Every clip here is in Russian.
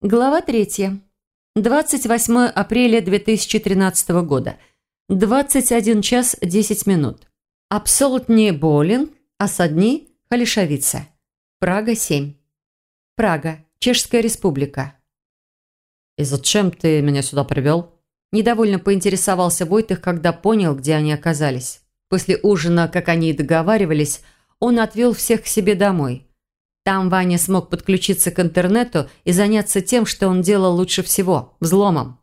Глава третья. 28 апреля 2013 года. 21 час 10 минут. Абсолютный боулинг, Осадни, Халишавица. Прага, 7. Прага, Чешская республика. «И зачем ты меня сюда привел?» Недовольно поинтересовался Войтых, когда понял, где они оказались. После ужина, как они и договаривались, он отвел всех к себе домой – там Ваня смог подключиться к интернету и заняться тем, что он делал лучше всего – взломом.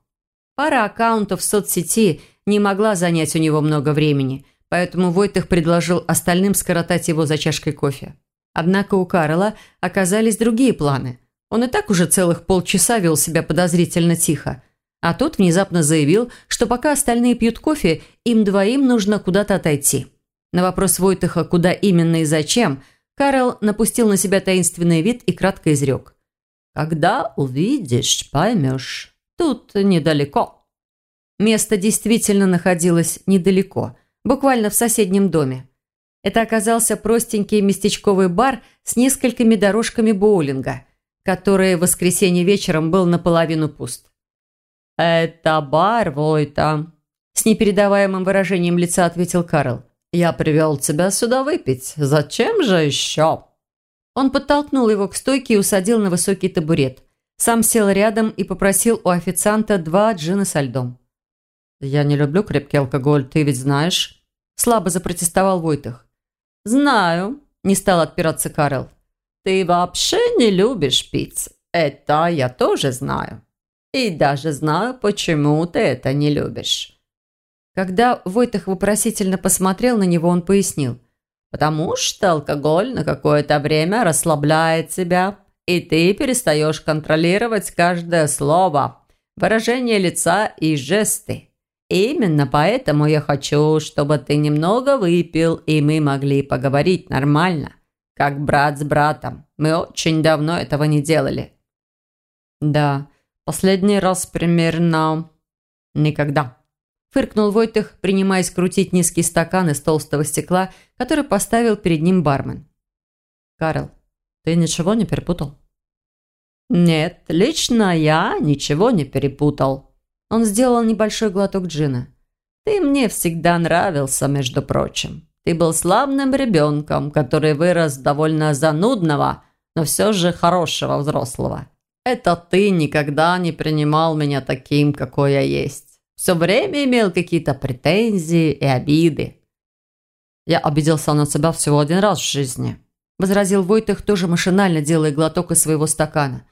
Пара аккаунтов в соцсети не могла занять у него много времени, поэтому Войтых предложил остальным скоротать его за чашкой кофе. Однако у Карла оказались другие планы. Он и так уже целых полчаса вел себя подозрительно тихо. А тот внезапно заявил, что пока остальные пьют кофе, им двоим нужно куда-то отойти. На вопрос Войтыха, куда именно и зачем – Карл напустил на себя таинственный вид и кратко изрек. «Когда увидишь, поймешь. Тут недалеко». Место действительно находилось недалеко, буквально в соседнем доме. Это оказался простенький местечковый бар с несколькими дорожками боулинга, который в воскресенье вечером был наполовину пуст. «Это бар, Войта», – с непередаваемым выражением лица ответил Карл. «Я привел тебя сюда выпить. Зачем же еще?» Он подтолкнул его к стойке и усадил на высокий табурет. Сам сел рядом и попросил у официанта два джина со льдом. «Я не люблю крепкий алкоголь, ты ведь знаешь?» Слабо запротестовал Войтых. «Знаю», – не стал отпираться Карл. «Ты вообще не любишь пить. Это я тоже знаю. И даже знаю, почему ты это не любишь. Когда Войтах вопросительно посмотрел на него, он пояснил. «Потому что алкоголь на какое-то время расслабляет тебя, и ты перестаешь контролировать каждое слово, выражение лица и жесты. Именно поэтому я хочу, чтобы ты немного выпил, и мы могли поговорить нормально, как брат с братом. Мы очень давно этого не делали». «Да, последний раз примерно никогда», Фыркнул Войтых, принимаясь крутить низкий стакан из толстого стекла, который поставил перед ним бармен. «Карл, ты ничего не перепутал?» «Нет, лично я ничего не перепутал». Он сделал небольшой глоток джина. «Ты мне всегда нравился, между прочим. Ты был славным ребенком, который вырос довольно занудного, но все же хорошего взрослого. Это ты никогда не принимал меня таким, какой я есть. Все время имел какие-то претензии и обиды. Я обиделся на себя всего один раз в жизни. Возразил Войтых, тоже машинально делая глоток из своего стакана.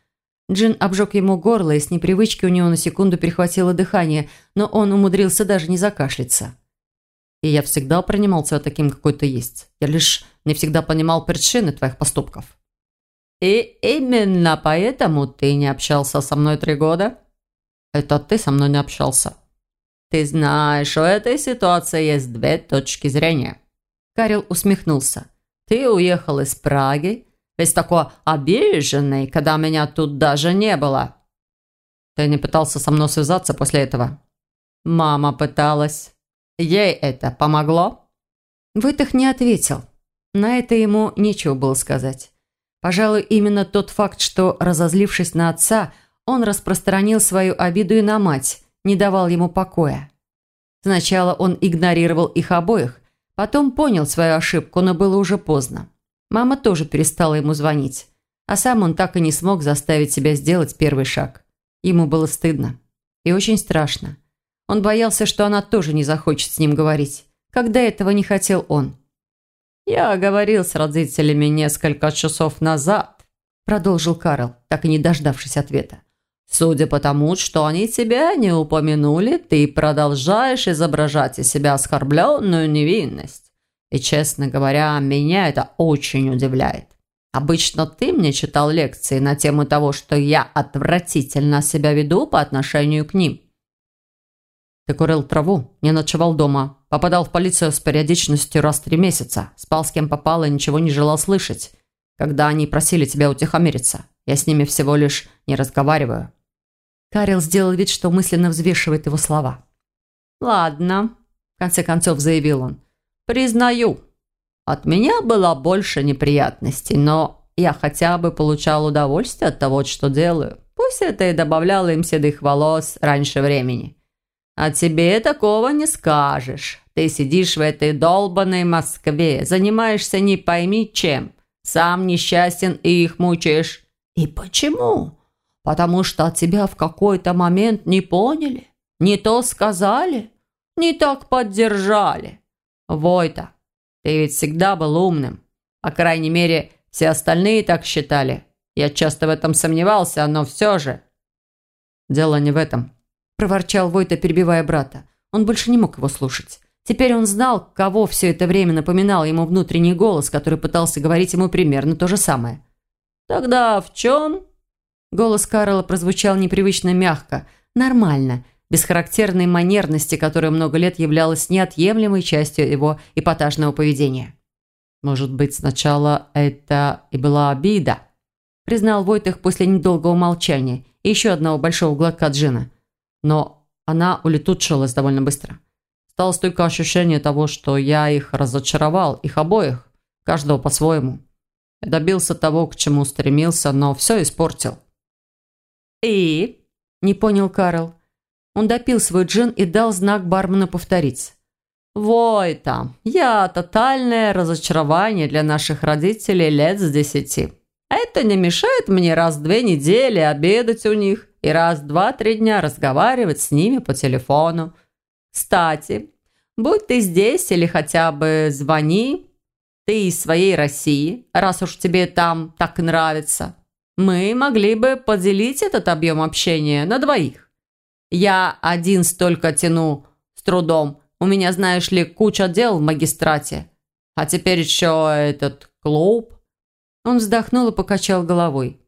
Джин обжег ему горло, и с непривычки у него на секунду перехватило дыхание, но он умудрился даже не закашляться. И я всегда принимал тебя таким, какой ты есть. Я лишь не всегда понимал причины твоих поступков. И именно поэтому ты не общался со мной три года? Это ты со мной не общался. «Ты знаешь, у этой ситуации есть две точки зрения». Карел усмехнулся. «Ты уехал из Праги, весь такой обиженный, когда меня тут даже не было». «Ты не пытался со мной связаться после этого?» «Мама пыталась. Ей это помогло?» Вытых не ответил. На это ему нечего было сказать. Пожалуй, именно тот факт, что, разозлившись на отца, он распространил свою обиду и на мать, не давал ему покоя. Сначала он игнорировал их обоих, потом понял свою ошибку, но было уже поздно. Мама тоже перестала ему звонить, а сам он так и не смог заставить себя сделать первый шаг. Ему было стыдно и очень страшно. Он боялся, что она тоже не захочет с ним говорить, когда этого не хотел он. «Я говорил с родителями несколько часов назад», продолжил Карл, так и не дождавшись ответа. Судя по тому, что они тебя не упомянули, ты продолжаешь изображать из себя оскорбленную невинность. И, честно говоря, меня это очень удивляет. Обычно ты мне читал лекции на тему того, что я отвратительно себя веду по отношению к ним. Ты курил траву, не ночевал дома, попадал в полицию с периодичностью раз в три месяца, спал с кем попало и ничего не желал слышать. Когда они просили тебя утихомириться, я с ними всего лишь не разговариваю. Карел сделал вид, что мысленно взвешивает его слова. «Ладно», – в конце концов заявил он. «Признаю, от меня было больше неприятностей, но я хотя бы получал удовольствие от того, что делаю. Пусть это и добавляло им седых волос раньше времени. А тебе такого не скажешь. Ты сидишь в этой долбанной Москве, занимаешься не пойми чем. Сам несчастен и их мучаешь. И почему? Потому что тебя в какой-то момент не поняли, не то сказали, не так поддержали. Войта, ты ведь всегда был умным. По крайней мере, все остальные так считали. Я часто в этом сомневался, но все же...» «Дело не в этом», – проворчал Войта, перебивая брата. Он больше не мог его слушать. Теперь он знал, кого все это время напоминал ему внутренний голос, который пытался говорить ему примерно то же самое. «Тогда в чем?» Голос Карла прозвучал непривычно мягко, нормально, без характерной манерности, которая много лет являлась неотъемлемой частью его эпатажного поведения. «Может быть, сначала это и была обида?» признал Войтых после недолгого молчания и еще одного большого глотка джина. Но она улетучилась довольно быстро. Осталось только ощущение того, что я их разочаровал, их обоих, каждого по-своему. Добился того, к чему стремился, но все испортил. «И?» – не понял Карл. Он допил свой джин и дал знак бармену повторить. «Войта, я тотальное разочарование для наших родителей лет с десяти». Это не мешает мне раз в две недели обедать у них и раз в два-три дня разговаривать с ними по телефону. Кстати, будь ты здесь или хотя бы звони, ты из своей России, раз уж тебе там так нравится, мы могли бы поделить этот объем общения на двоих. Я один столько тяну с трудом. У меня, знаешь ли, куча дел в магистрате. А теперь еще этот клуб. Он вздохнул и покачал головой.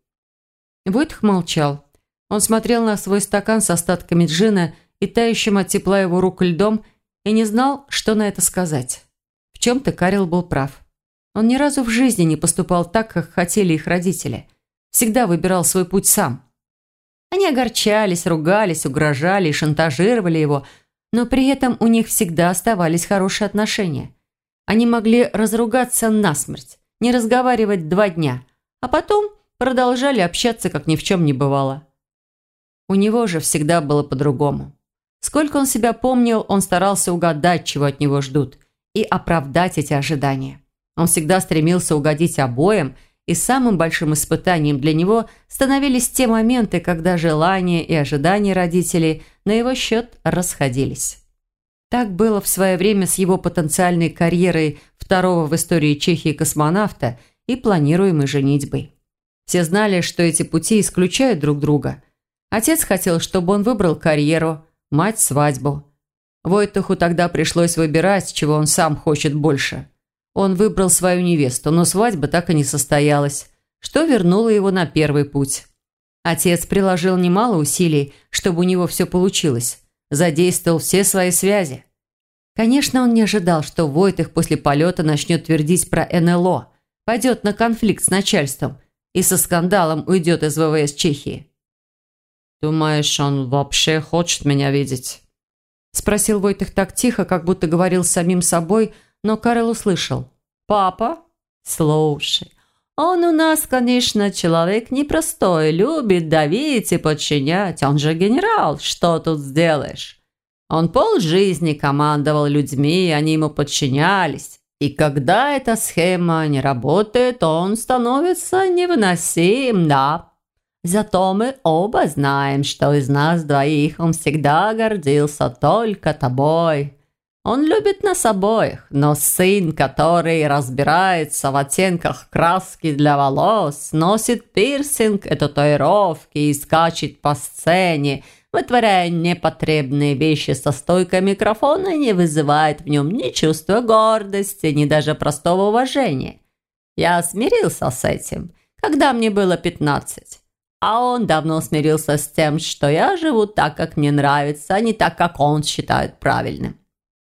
Войтх молчал. Он смотрел на свой стакан с остатками джина и тающим от тепла его рук льдом и не знал, что на это сказать. В чем-то Карел был прав. Он ни разу в жизни не поступал так, как хотели их родители. Всегда выбирал свой путь сам. Они огорчались, ругались, угрожали и шантажировали его, но при этом у них всегда оставались хорошие отношения. Они могли разругаться насмерть, не разговаривать два дня, а потом продолжали общаться, как ни в чем не бывало. У него же всегда было по-другому. Сколько он себя помнил, он старался угадать, чего от него ждут, и оправдать эти ожидания. Он всегда стремился угодить обоим, и самым большим испытанием для него становились те моменты, когда желания и ожидания родителей на его счет расходились. Так было в свое время с его потенциальной карьерой второго в истории Чехии космонавта и планируемой женитьбой. Все знали, что эти пути исключают друг друга. Отец хотел, чтобы он выбрал карьеру, мать – свадьбу. Войтуху тогда пришлось выбирать, чего он сам хочет больше. Он выбрал свою невесту, но свадьба так и не состоялась, что вернуло его на первый путь. Отец приложил немало усилий, чтобы у него все получилось задействовал все свои связи. Конечно, он не ожидал, что Войтых после полета начнет твердить про НЛО, пойдет на конфликт с начальством и со скандалом уйдет из ВВС Чехии. «Думаешь, он вообще хочет меня видеть?» Спросил Войтых так тихо, как будто говорил с самим собой, но Карл услышал. «Папа? Слушай, он у нас, конечно, человек непростой, любит давить и подчинять. Он же генерал, что тут сделаешь? Он полжизни командовал людьми, они ему подчинялись. И когда эта схема не работает, он становится невыносим, да. Зато мы оба знаем, что из нас двоих он всегда гордился только тобой. Он любит нас обоих, но сын, который разбирается в оттенках краски для волос, носит пирсинг и татуировки и скачет по сцене, вытворяя непотребные вещи со стойкой микрофона, не вызывает в нем ни чувства гордости, ни даже простого уважения. Я смирился с этим, когда мне было пятнадцать. А он давно смирился с тем, что я живу так, как мне нравится, а не так, как он считает правильным.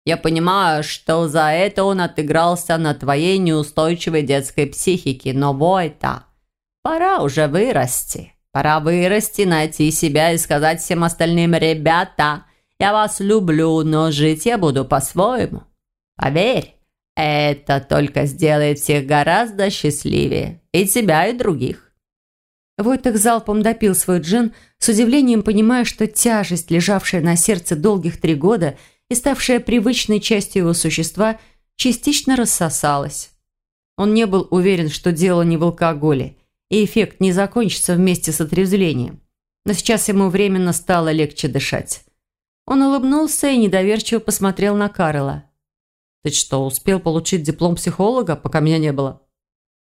Я понимаю, что за это он отыгрался на твоей неустойчивой детской психике, но Войта, пора уже вырасти. Пора вырасти, найти себя и сказать всем остальным, ребята, я вас люблю, но жить я буду по-своему. Поверь, это только сделает всех гораздо счастливее. И тебя, и других. Войтых залпом допил свой джин, с удивлением понимая, что тяжесть, лежавшая на сердце долгих три года и ставшая привычной частью его существа, частично рассосалась. Он не был уверен, что дело не в алкоголе, и эффект не закончится вместе с отрезвлением. Но сейчас ему временно стало легче дышать. Он улыбнулся и недоверчиво посмотрел на Карла. «Ты что, успел получить диплом психолога, пока меня не было?»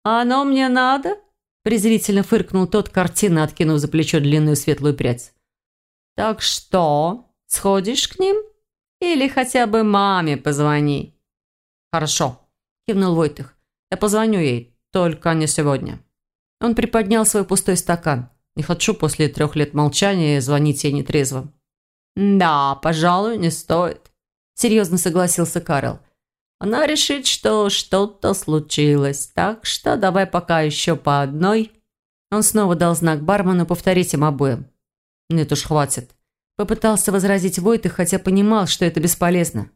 «Оно мне надо?» презрительно фыркнул тот, картина откинув за плечо длинную светлую прядь. «Так что, сходишь к ним? Или хотя бы маме позвони?» «Хорошо», – кивнул Войтых. «Я позвоню ей, только не сегодня». Он приподнял свой пустой стакан. Не хочу после трех лет молчания звонить ей нетрезвым. «Да, пожалуй, не стоит», – серьезно согласился Карл. «Она решит, что что-то случилось, так что давай пока еще по одной». Он снова дал знак бармену повторить им обоим. «Нет уж, хватит». Попытался возразить Войтых, хотя понимал, что это бесполезно.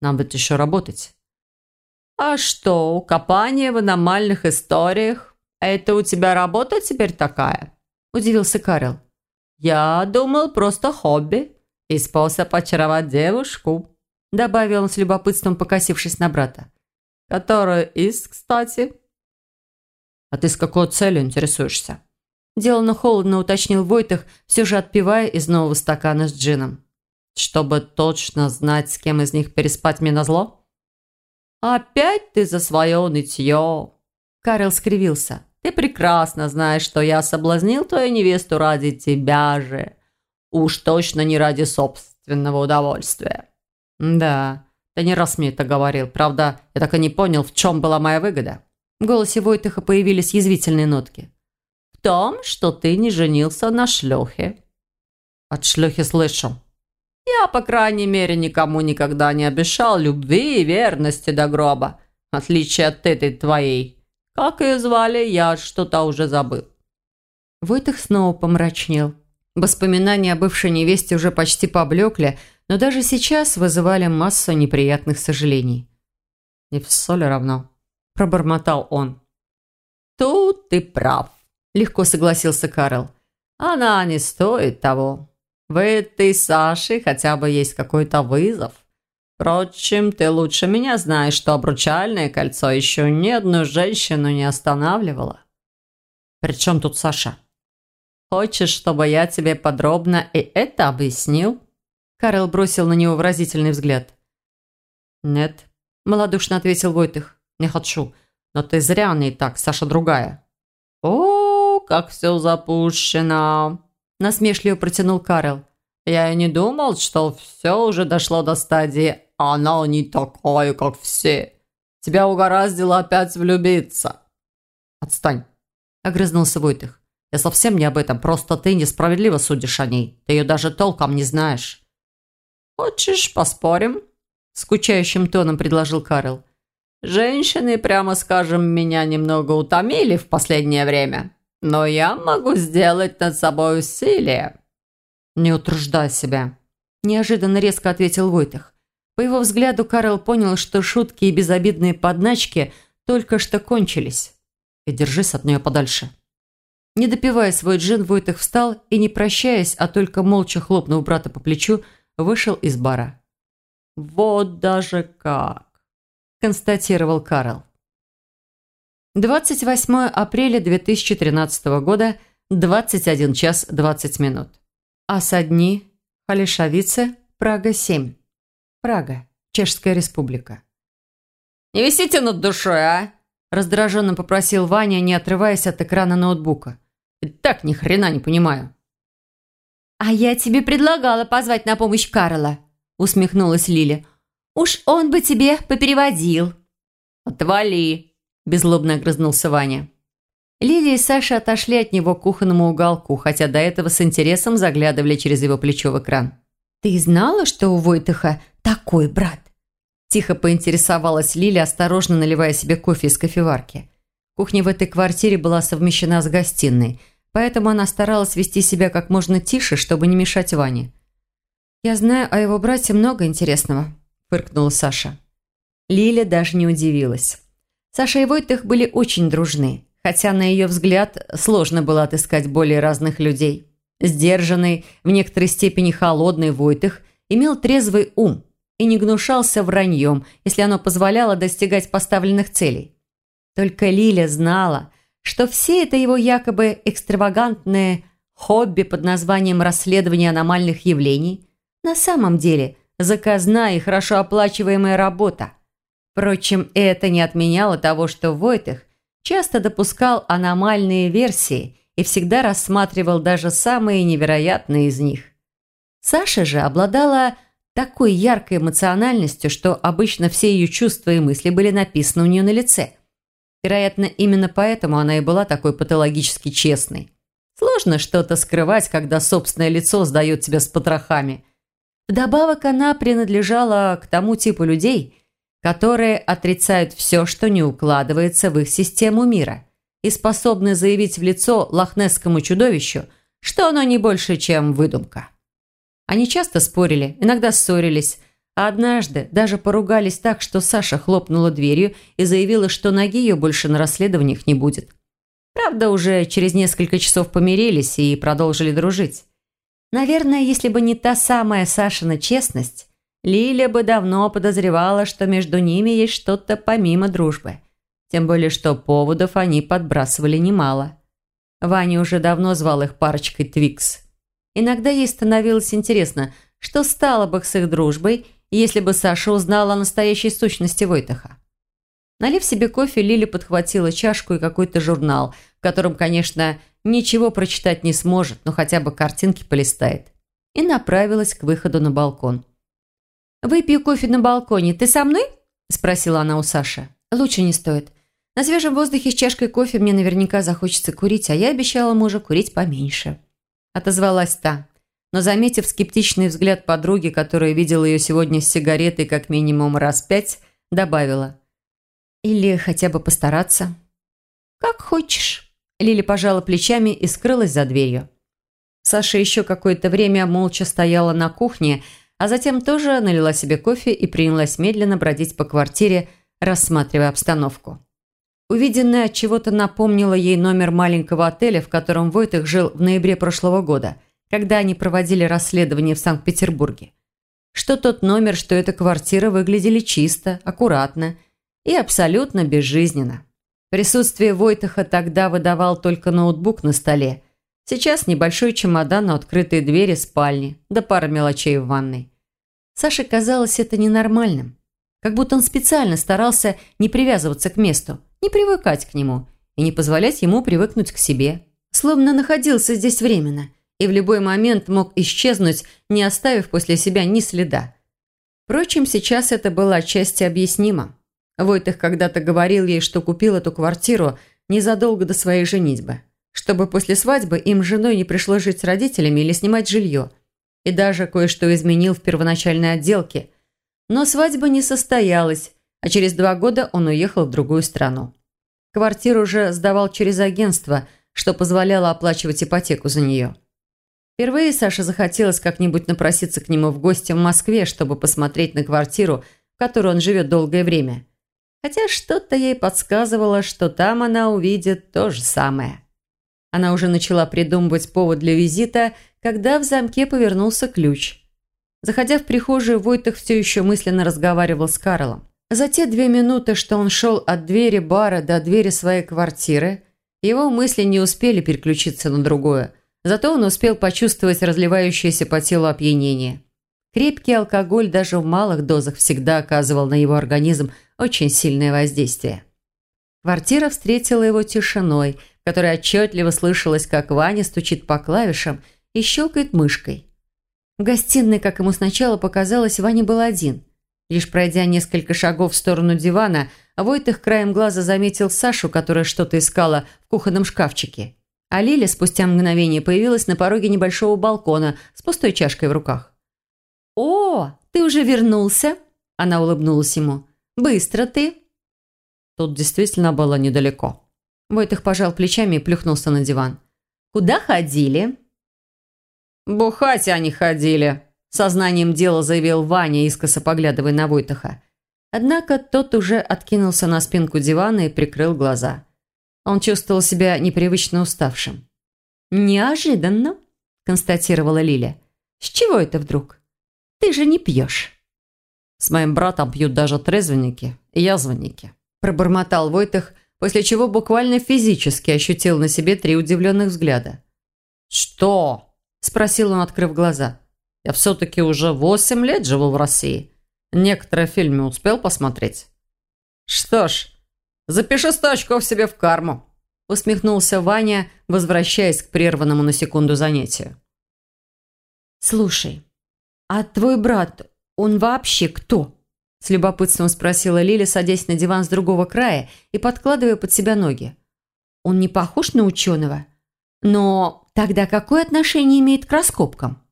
«Нам ведь еще работать». «А что, копание в аномальных историях? Это у тебя работа теперь такая?» – удивился Карел. «Я думал, просто хобби и способ очаровать девушку», – добавил он с любопытством, покосившись на брата. «Которую из, кстати?» «А ты с какой целью интересуешься?» Делано холодно уточнил Войтах, все же отпивая из нового стакана с джином. «Чтобы точно знать, с кем из них переспать мне назло?» «Опять ты за свое нытье!» Карел скривился. Ты прекрасно знаешь, что я соблазнил твою невесту ради тебя же. Уж точно не ради собственного удовольствия». «Да, ты не раз мне это говорил. Правда, я так и не понял, в чем была моя выгода». В голосе Войтыха появились язвительные нотки. «В том, что ты не женился на шлюхе». «От шлюхи слышу». «Я, по крайней мере, никому никогда не обещал любви и верности до гроба, в отличие от этой твоей». Как ее звали, я что-то уже забыл». Войтых снова помрачнел. Воспоминания о бывшей невесте уже почти поблекли, но даже сейчас вызывали массу неприятных сожалений. «Не все ли равно?» – пробормотал он. «Тут ты прав», – легко согласился Карл. «Она не стоит того. В этой Саше хотя бы есть какой-то вызов. Впрочем, ты лучше меня знаешь, что обручальное кольцо еще ни одну женщину не останавливало. При чем тут Саша? Хочешь, чтобы я тебе подробно и это объяснил? Карл бросил на него выразительный взгляд. «Нет», – малодушно ответил Войтых. «Не хочу. Но ты зря не так, Саша другая». «О, как все запущено!» – насмешливо протянул Карл. «Я и не думал, что все уже дошло до стадии она не такая, как все. Тебя угораздило опять влюбиться». «Отстань», – огрызнулся Войтых. «Я совсем не об этом, просто ты несправедливо судишь о ней. Ты ее даже толком не знаешь». «Хочешь, поспорим?» – скучающим тоном предложил Карл. «Женщины, прямо скажем, меня немного утомили в последнее время, но я могу сделать над собой усилие». «Не утруждай себя», – неожиданно резко ответил Войтых. По его взгляду Карл понял, что шутки и безобидные подначки только что кончились. И держись от нее подальше. Не допивая свой джин, Войтых встал и, не прощаясь, а только молча хлопнув брата по плечу, вышел из бара. «Вот даже как!» – констатировал Карл. 28 апреля 2013 года, 21 час 20 минут. Осадни, Халишавице, Прага, 7. Прага, Чешская республика. «Не висите над душой, а?» Раздраженно попросил Ваня, не отрываясь от экрана ноутбука. «Так ни хрена не понимаю». «А я тебе предлагала позвать на помощь Карла», усмехнулась Лиля. «Уж он бы тебе попереводил». «Отвали!» – беззлобно огрызнулся Ваня. Лилия и Саша отошли от него к кухонному уголку, хотя до этого с интересом заглядывали через его плечо в экран. «Ты знала, что у Войтыха такой брат?» Тихо поинтересовалась Лиля, осторожно наливая себе кофе из кофеварки. Кухня в этой квартире была совмещена с гостиной, поэтому она старалась вести себя как можно тише, чтобы не мешать Ване. «Я знаю о его брате много интересного», – фыркнула Саша. Лиля даже не удивилась. Саша и Войтых были очень дружны. хотя на ее взгляд сложно было отыскать более разных людей. Сдержанный, в некоторой степени холодный Войтых имел трезвый ум и не гнушался враньем, если оно позволяло достигать поставленных целей. Только Лиля знала, что все это его якобы экстравагантное хобби под названием «расследование аномальных явлений» на самом деле заказная и хорошо оплачиваемая работа. Впрочем, это не отменяло того, что Войтых часто допускал аномальные версии и всегда рассматривал даже самые невероятные из них. Саша же обладала такой яркой эмоциональностью, что обычно все ее чувства и мысли были написаны у нее на лице. Вероятно, именно поэтому она и была такой патологически честной. Сложно что-то скрывать, когда собственное лицо сдает тебя с потрохами. Вдобавок она принадлежала к тому типу людей, которые отрицают все, что не укладывается в их систему мира, и способны заявить в лицо лохнесскому чудовищу, что оно не больше, чем выдумка. Они часто спорили, иногда ссорились, а однажды даже поругались так, что Саша хлопнула дверью и заявила, что ноги ее больше на расследованиях не будет. Правда, уже через несколько часов помирились и продолжили дружить. Наверное, если бы не та самая Сашина честность, Лиля бы давно подозревала, что между ними есть что-то помимо дружбы. Тем более, что поводов они подбрасывали немало. Ваня уже давно звал их парочкой Твикс. Иногда ей становилось интересно, что стало бы с их дружбой – если бы Саша узнала о настоящей сущности Войтаха. Налив себе кофе, Лили подхватила чашку и какой-то журнал, в котором, конечно, ничего прочитать не сможет, но хотя бы картинки полистает, и направилась к выходу на балкон. «Выпью кофе на балконе. Ты со мной?» – спросила она у Саши. «Лучше не стоит. На свежем воздухе с чашкой кофе мне наверняка захочется курить, а я обещала мужу курить поменьше». Отозвалась та но, заметив скептичный взгляд подруги, которая видела ее сегодня с сигаретой как минимум раз пять, добавила. «Или хотя бы постараться». «Как хочешь». Лили пожала плечами и скрылась за дверью. Саша еще какое-то время молча стояла на кухне, а затем тоже налила себе кофе и принялась медленно бродить по квартире, рассматривая обстановку. Увиденное от чего-то напомнило ей номер маленького отеля, в котором Войтых жил в ноябре прошлого года – когда они проводили расследование в Санкт-Петербурге. Что тот номер, что эта квартира выглядели чисто, аккуратно и абсолютно безжизненно. Присутствие Войтаха тогда выдавал только ноутбук на столе. Сейчас небольшой чемодан на открытые двери спальни, да пара мелочей в ванной. Саше казалось это ненормальным. Как будто он специально старался не привязываться к месту, не привыкать к нему и не позволять ему привыкнуть к себе. Словно находился здесь временно – и в любой момент мог исчезнуть, не оставив после себя ни следа. Впрочем, сейчас это было отчасти объяснимо. Войтых когда-то говорил ей, что купил эту квартиру незадолго до своей женитьбы, чтобы после свадьбы им с женой не пришлось жить с родителями или снимать жилье, и даже кое-что изменил в первоначальной отделке. Но свадьба не состоялась, а через два года он уехал в другую страну. Квартиру уже сдавал через агентство, что позволяло оплачивать ипотеку за нее. Впервые Саше захотелось как-нибудь напроситься к нему в гости в Москве, чтобы посмотреть на квартиру, в которой он живет долгое время. Хотя что-то ей подсказывало, что там она увидит то же самое. Она уже начала придумывать повод для визита, когда в замке повернулся ключ. Заходя в прихожую, Войтых все еще мысленно разговаривал с Карлом. За те две минуты, что он шел от двери бара до двери своей квартиры, его мысли не успели переключиться на другое – Зато он успел почувствовать разливающееся по телу опьянение. Крепкий алкоголь даже в малых дозах всегда оказывал на его организм очень сильное воздействие. Квартира встретила его тишиной, которая отчетливо слышалась, как Ваня стучит по клавишам и щелкает мышкой. В гостиной, как ему сначала показалось, Ваня был один. Лишь пройдя несколько шагов в сторону дивана, Войтых краем глаза заметил Сашу, которая что-то искала в кухонном шкафчике. А Лиля спустя мгновение появилась на пороге небольшого балкона с пустой чашкой в руках. «О, ты уже вернулся?» Она улыбнулась ему. «Быстро ты!» Тут действительно было недалеко. Войтых пожал плечами и плюхнулся на диван. «Куда ходили?» «Бухать они ходили», – сознанием дела заявил Ваня, искоса поглядывая на Войтаха. Однако тот уже откинулся на спинку дивана и прикрыл глаза. Он чувствовал себя непривычно уставшим. «Неожиданно», – констатировала Лиля. «С чего это вдруг? Ты же не пьешь». «С моим братом пьют даже трезвенники и язвенники», – пробормотал Войтах, после чего буквально физически ощутил на себе три удивленных взгляда. «Что?» – спросил он, открыв глаза. «Я все-таки уже восемь лет живу в России. Некоторые фильмы успел посмотреть». «Что ж, запиши сто очков себе в карму», – усмехнулся Ваня, возвращаясь к прерванному на секунду занятию. «Слушай, а твой брат, он вообще кто?» С любопытством спросила Лиля, садясь на диван с другого края и подкладывая под себя ноги. «Он не похож на ученого? Но тогда какое отношение имеет к раскопкам?»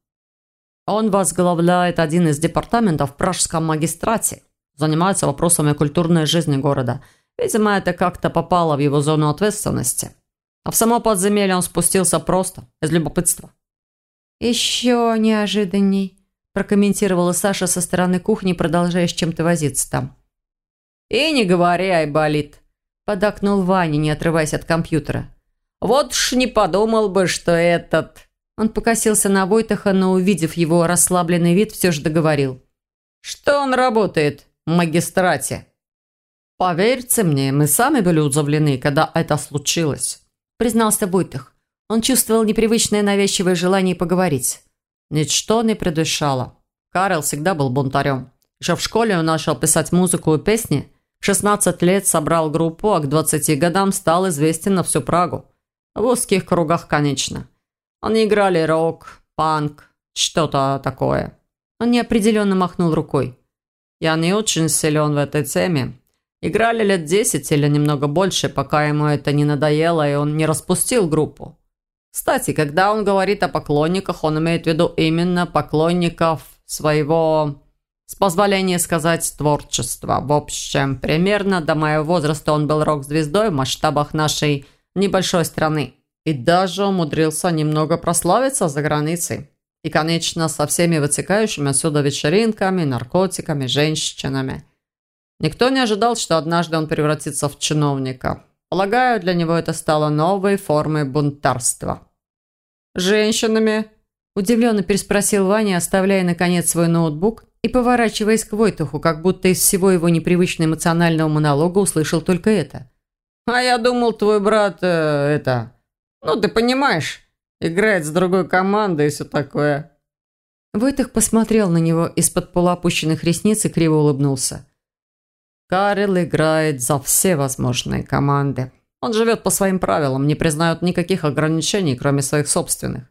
«Он возглавляет один из департаментов в Пражском магистрате. Занимается вопросами культурной жизни города. Видимо, это как-то попало в его зону ответственности. А в само подземелье он спустился просто, из любопытства». «Еще неожиданней», прокомментировала Саша со стороны кухни, продолжая с чем-то возиться там. «И не говори, Айболит», – подакнул Ваня, не отрываясь от компьютера. «Вот уж не подумал бы, что этот...» Он покосился на Войтаха, но, увидев его расслабленный вид, все же договорил. «Что он работает в магистрате?» «Поверьте мне, мы сами были удивлены, когда это случилось», – признался Войтах. Он чувствовал непривычное навязчивое желание поговорить. Ничто не предвещало. Карл всегда был бунтарем. Еще в школе он начал писать музыку и песни. В 16 лет собрал группу, а к 20 годам стал известен на всю Прагу. В узких кругах, конечно. Они играли рок, панк, что-то такое. Он неопределенно махнул рукой. Я не очень силен в этой теме. Играли лет 10 или немного больше, пока ему это не надоело, и он не распустил группу. Кстати, когда он говорит о поклонниках, он имеет в виду именно поклонников своего, с позволения сказать, творчества. В общем, примерно до моего возраста он был рок-звездой в масштабах нашей небольшой страны. И даже умудрился немного прославиться за границей. И, конечно, со всеми вытекающими отсюда вечеринками, наркотиками, женщинами. Никто не ожидал, что однажды он превратится в чиновника. Полагаю, для него это стало новой формой бунтарства. «Женщинами?» – удивленно переспросил Ваня, оставляя, наконец, свой ноутбук и поворачиваясь к Войтуху, как будто из всего его непривычно эмоционального монолога услышал только это. «А я думал, твой брат, э, это... Ну, ты понимаешь, играет с другой командой и все такое». Войтых посмотрел на него из-под полуопущенных ресниц и криво улыбнулся. Карел играет за все возможные команды. Он живет по своим правилам, не признает никаких ограничений, кроме своих собственных.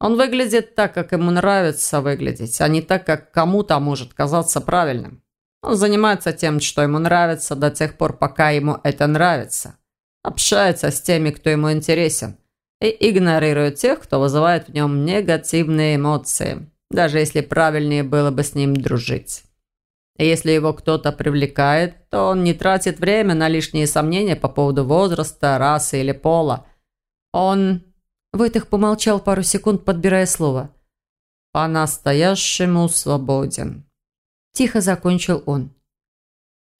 Он выглядит так, как ему нравится выглядеть, а не так, как кому-то может казаться правильным. Он занимается тем, что ему нравится до тех пор, пока ему это нравится. Общается с теми, кто ему интересен. И игнорирует тех, кто вызывает в нем негативные эмоции, даже если правильнее было бы с ним дружить. Если его кто-то привлекает, то он не тратит время на лишние сомнения по поводу возраста, расы или пола. Он... Войтых помолчал пару секунд, подбирая слово. «По-настоящему свободен». Тихо закончил он.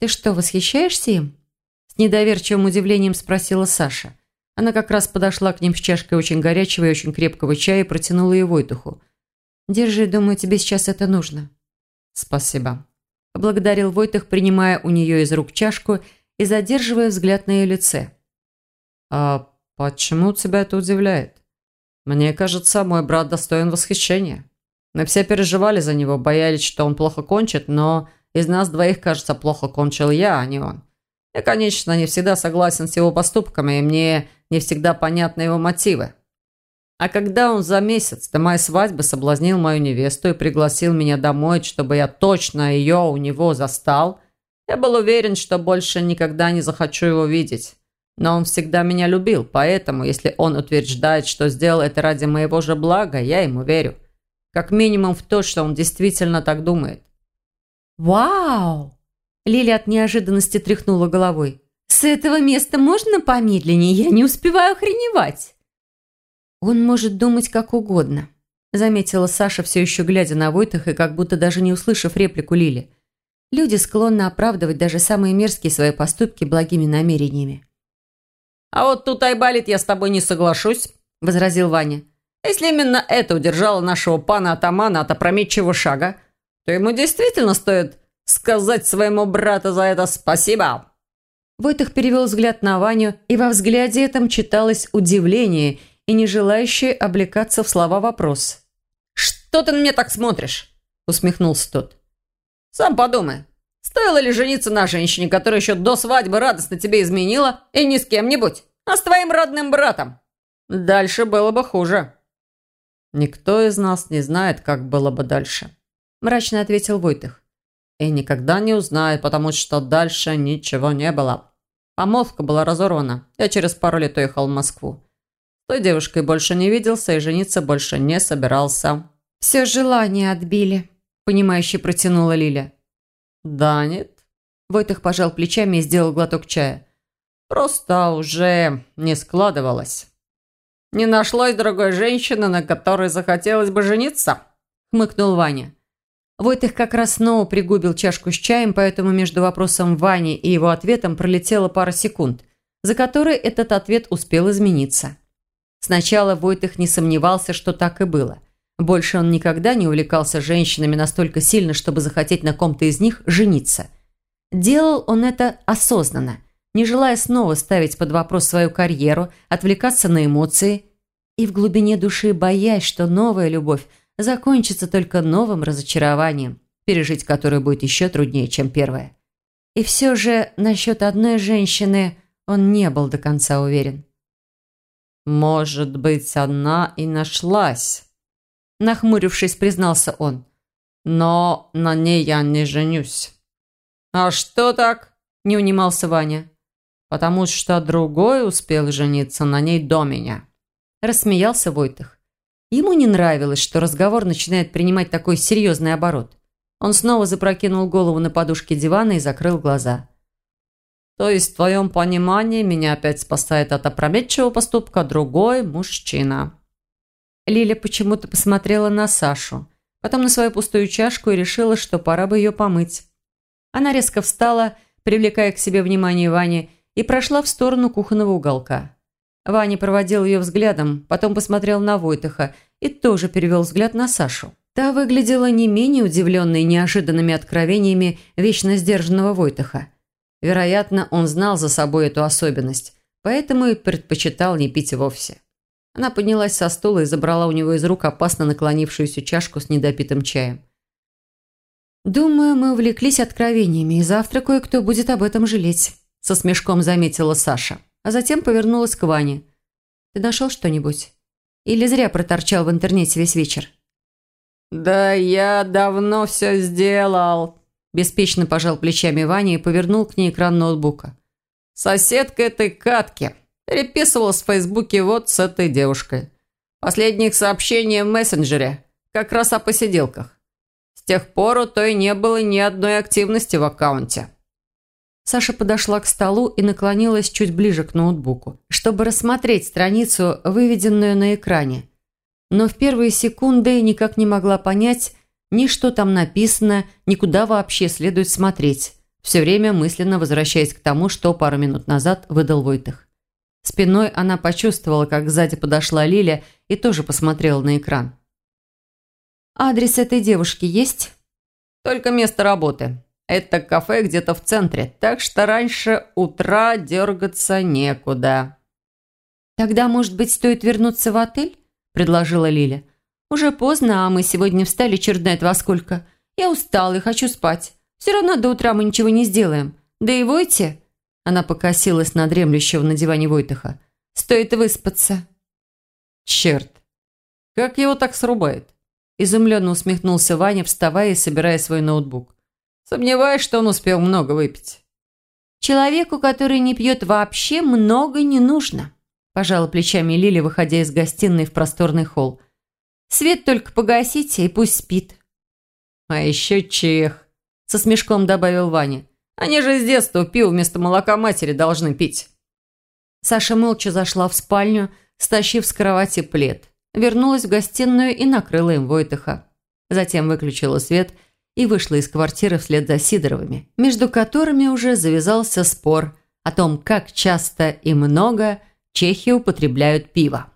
«Ты что, восхищаешься им?» С недоверчивым удивлением спросила Саша. Она как раз подошла к ним с чашкой очень горячего и очень крепкого чая и протянула ее Войтуху. «Держи, думаю, тебе сейчас это нужно». «Спасибо», Поблагодарил Войтых, принимая у нее из рук чашку и задерживая взгляд на ее лице. «А почему тебя это удивляет? Мне кажется, мой брат достоин восхищения. Мы все переживали за него, боялись, что он плохо кончит, но из нас двоих, кажется, плохо кончил я, а не он. Я, конечно, не всегда согласен с его поступками, и мне не всегда понятны его мотивы. А когда он за месяц до моей свадьбы соблазнил мою невесту и пригласил меня домой, чтобы я точно ее у него застал, я был уверен, что больше никогда не захочу его видеть. Но он всегда меня любил, поэтому, если он утверждает, что сделал это ради моего же блага, я ему верю. Как минимум в то, что он действительно так думает. «Вау!» Лили от неожиданности тряхнула головой. «С этого места можно помедленнее? Я не успеваю охреневать!» «Он может думать как угодно», – заметила Саша, все еще глядя на Войтах и как будто даже не услышав реплику Лили. «Люди склонны оправдывать даже самые мерзкие свои поступки благими намерениями». А вот тут, Айбалит, я с тобой не соглашусь», – возразил Ваня. «Если именно это удержало нашего пана-атамана от опрометчивого шага, то ему действительно стоит сказать своему брату за это спасибо». Войтых перевел взгляд на Ваню, и во взгляде этом читалось удивление и не желающее облекаться в слова вопрос. «Что ты на меня так смотришь?» – усмехнулся тот. «Сам подумай, стоило ли жениться на женщине, которая еще до свадьбы радостно тебе изменила, и не с кем-нибудь, а с твоим родным братом? Дальше было бы хуже». «Никто из нас не знает, как было бы дальше», – мрачно ответил Войтых. «И никогда не узнает, потому что дальше ничего не было. Помолвка была разорвана. Я через пару лет уехал в Москву. Той девушкой больше не виделся и жениться больше не собирался». «Все желания отбили», – понимающе протянула Лиля. «Да нет». Войтых пожал плечами и сделал глоток чая. «Просто уже не складывалось». «Не нашлось другой женщины, на которой захотелось бы жениться?» – хмыкнул Ваня. Войтых как раз снова пригубил чашку с чаем, поэтому между вопросом Вани и его ответом пролетела пара секунд, за которые этот ответ успел измениться. Сначала Войтых не сомневался, что так и было. Больше он никогда не увлекался женщинами настолько сильно, чтобы захотеть на ком-то из них жениться. Делал он это осознанно, не желая снова ставить под вопрос свою карьеру, отвлекаться на эмоции и в глубине души боясь, что новая любовь закончится только новым разочарованием, пережить которое будет еще труднее, чем первое. И все же насчет одной женщины он не был до конца уверен. «Может быть, она и нашлась», Нахмурившись, признался он. «Но на ней я не женюсь». «А что так?» – не унимался Ваня. «Потому что другой успел жениться на ней до меня». Рассмеялся Войтых. Ему не нравилось, что разговор начинает принимать такой серьезный оборот. Он снова запрокинул голову на подушке дивана и закрыл глаза. «То есть, в твоем понимании, меня опять спасает от опрометчивого поступка другой мужчина?» Лиля почему-то посмотрела на Сашу, потом на свою пустую чашку и решила, что пора бы ее помыть. Она резко встала, привлекая к себе внимание Вани, и прошла в сторону кухонного уголка. Ваня проводил ее взглядом, потом посмотрел на Войтыха и тоже перевел взгляд на Сашу. Та выглядела не менее удивленной неожиданными откровениями вечно сдержанного Войтыха. Вероятно, он знал за собой эту особенность, поэтому и предпочитал не пить вовсе. Она поднялась со стула и забрала у него из рук опасно наклонившуюся чашку с недопитым чаем. «Думаю, мы увлеклись откровениями, и завтра кое-кто будет об этом жалеть», со смешком заметила Саша, а затем повернулась к Ване. «Ты нашел что-нибудь? Или зря проторчал в интернете весь вечер?» «Да я давно все сделал», беспечно пожал плечами Ваня и повернул к ней экран ноутбука. «Соседка этой Катки. Переписывалась в Фейсбуке вот с этой девушкой. Последние сообщения в мессенджере. Как раз о посиделках. С тех пор у той не было ни одной активности в аккаунте. Саша подошла к столу и наклонилась чуть ближе к ноутбуку, чтобы рассмотреть страницу, выведенную на экране. Но в первые секунды никак не могла понять, ни что там написано, ни куда вообще следует смотреть, все время мысленно возвращаясь к тому, что пару минут назад выдал Войтых. Спиной она почувствовала, как сзади подошла Лиля и тоже посмотрела на экран. «Адрес этой девушки есть?» «Только место работы. Это кафе где-то в центре, так что раньше утра дергаться некуда». «Тогда, может быть, стоит вернуться в отель?» – предложила Лиля. «Уже поздно, а мы сегодня встали черт знает во сколько. Я устала и хочу спать. Все равно до утра мы ничего не сделаем. Да и Войте...» Она покосилась на дремлющего на диване Войтыха. «Стоит выспаться». «Черт! Как его так срубает?» Изумленно усмехнулся Ваня, вставая и собирая свой ноутбук. «Сомневаюсь, что он успел много выпить». «Человеку, который не пьет вообще, много не нужно», пожала плечами Лили, выходя из гостиной в просторный холл. «Свет только погасите, и пусть спит». «А еще чех», со смешком добавил Ваня. Они же с детства пиво вместо молока матери должны пить». Саша молча зашла в спальню, стащив с кровати плед. Вернулась в гостиную и накрыла им Войтыха. Затем выключила свет и вышла из квартиры вслед за Сидоровыми, между которыми уже завязался спор о том, как часто и много чехи употребляют пиво.